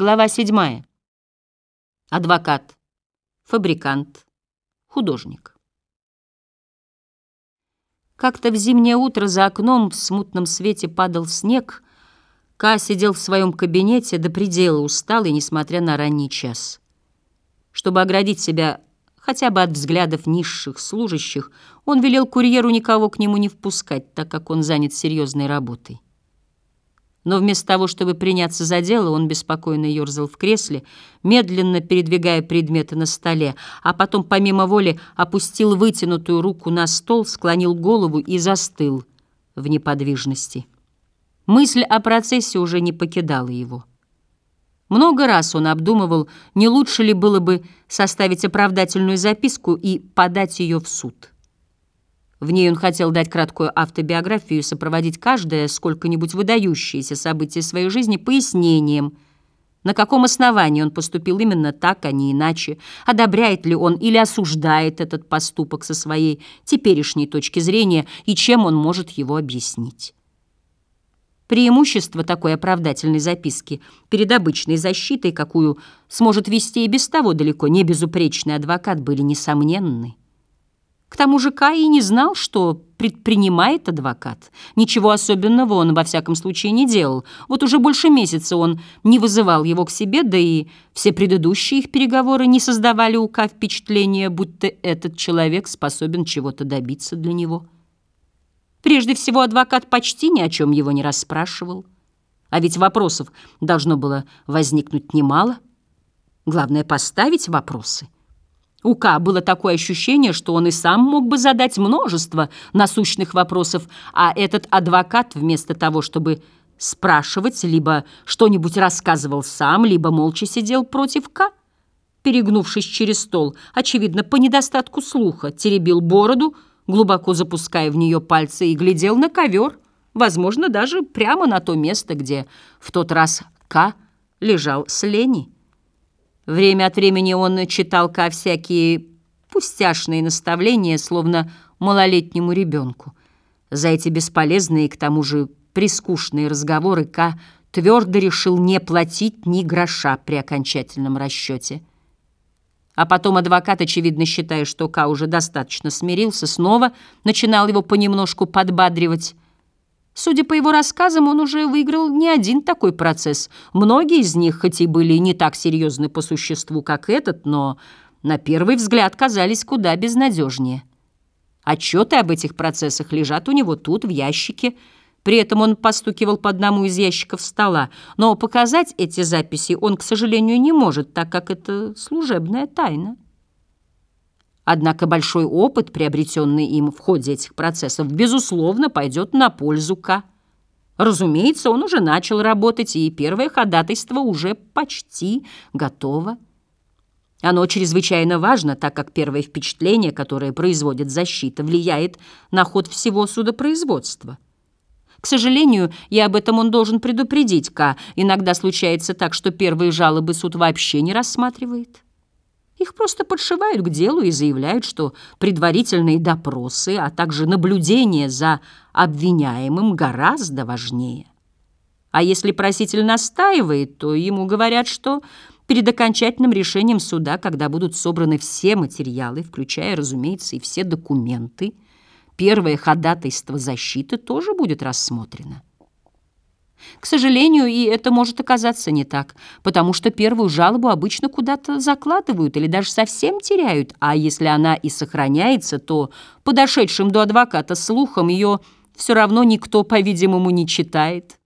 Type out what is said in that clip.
Глава 7. Адвокат, фабрикант, художник. Как-то в зимнее утро за окном в смутном свете падал снег. Ка сидел в своем кабинете до предела усталый, несмотря на ранний час. Чтобы оградить себя хотя бы от взглядов низших служащих, он велел курьеру никого к нему не впускать, так как он занят серьезной работой. Но вместо того, чтобы приняться за дело, он беспокойно ерзал в кресле, медленно передвигая предметы на столе, а потом, помимо воли, опустил вытянутую руку на стол, склонил голову и застыл в неподвижности. Мысль о процессе уже не покидала его. Много раз он обдумывал, не лучше ли было бы составить оправдательную записку и подать ее в суд. В ней он хотел дать краткую автобиографию и сопроводить каждое сколько-нибудь выдающееся событие своей жизни пояснением, на каком основании он поступил именно так, а не иначе, одобряет ли он или осуждает этот поступок со своей теперешней точки зрения и чем он может его объяснить. Преимущество такой оправдательной записки перед обычной защитой, какую сможет вести и без того далеко не безупречный адвокат, были несомненны. К тому же Кай и не знал, что предпринимает адвокат. Ничего особенного он, во всяком случае, не делал. Вот уже больше месяца он не вызывал его к себе, да и все предыдущие их переговоры не создавали у Ка впечатления, будто этот человек способен чего-то добиться для него. Прежде всего, адвокат почти ни о чем его не расспрашивал. А ведь вопросов должно было возникнуть немало. Главное — поставить вопросы — у Ка было такое ощущение, что он и сам мог бы задать множество насущных вопросов, а этот адвокат вместо того, чтобы спрашивать, либо что-нибудь рассказывал сам, либо молча сидел против Ка, перегнувшись через стол, очевидно, по недостатку слуха, теребил бороду, глубоко запуская в нее пальцы, и глядел на ковер, возможно, даже прямо на то место, где в тот раз Ка лежал с Лени. Время от времени он читал Ка всякие пустяшные наставления, словно малолетнему ребенку. За эти бесполезные к тому же прискучные разговоры Ка твердо решил не платить ни гроша при окончательном расчете. А потом адвокат, очевидно считая, что Ка уже достаточно смирился, снова начинал его понемножку подбадривать. Судя по его рассказам, он уже выиграл не один такой процесс. Многие из них, хоть и были не так серьезны по существу, как этот, но на первый взгляд казались куда безнадежнее. Отчеты об этих процессах лежат у него тут, в ящике. При этом он постукивал по одному из ящиков стола. Но показать эти записи он, к сожалению, не может, так как это служебная тайна. Однако большой опыт, приобретенный им в ходе этих процессов, безусловно, пойдет на пользу К. Разумеется, он уже начал работать, и первое ходатайство уже почти готово. Оно чрезвычайно важно, так как первое впечатление, которое производит защита, влияет на ход всего судопроизводства. К сожалению, и об этом он должен предупредить К. Иногда случается так, что первые жалобы суд вообще не рассматривает. Их просто подшивают к делу и заявляют, что предварительные допросы, а также наблюдение за обвиняемым гораздо важнее. А если проситель настаивает, то ему говорят, что перед окончательным решением суда, когда будут собраны все материалы, включая, разумеется, и все документы, первое ходатайство защиты тоже будет рассмотрено. К сожалению, и это может оказаться не так, потому что первую жалобу обычно куда-то закладывают или даже совсем теряют, а если она и сохраняется, то подошедшим до адвоката слухом ее все равно никто, по-видимому, не читает.